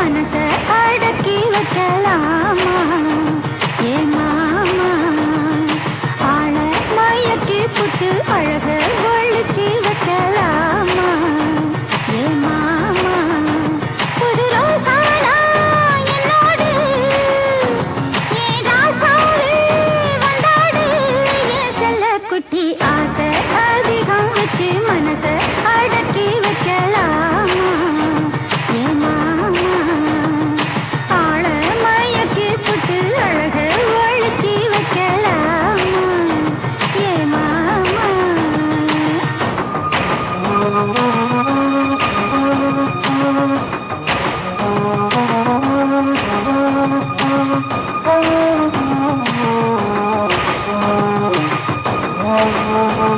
மனசை அடக்கி வைக்கலாம்.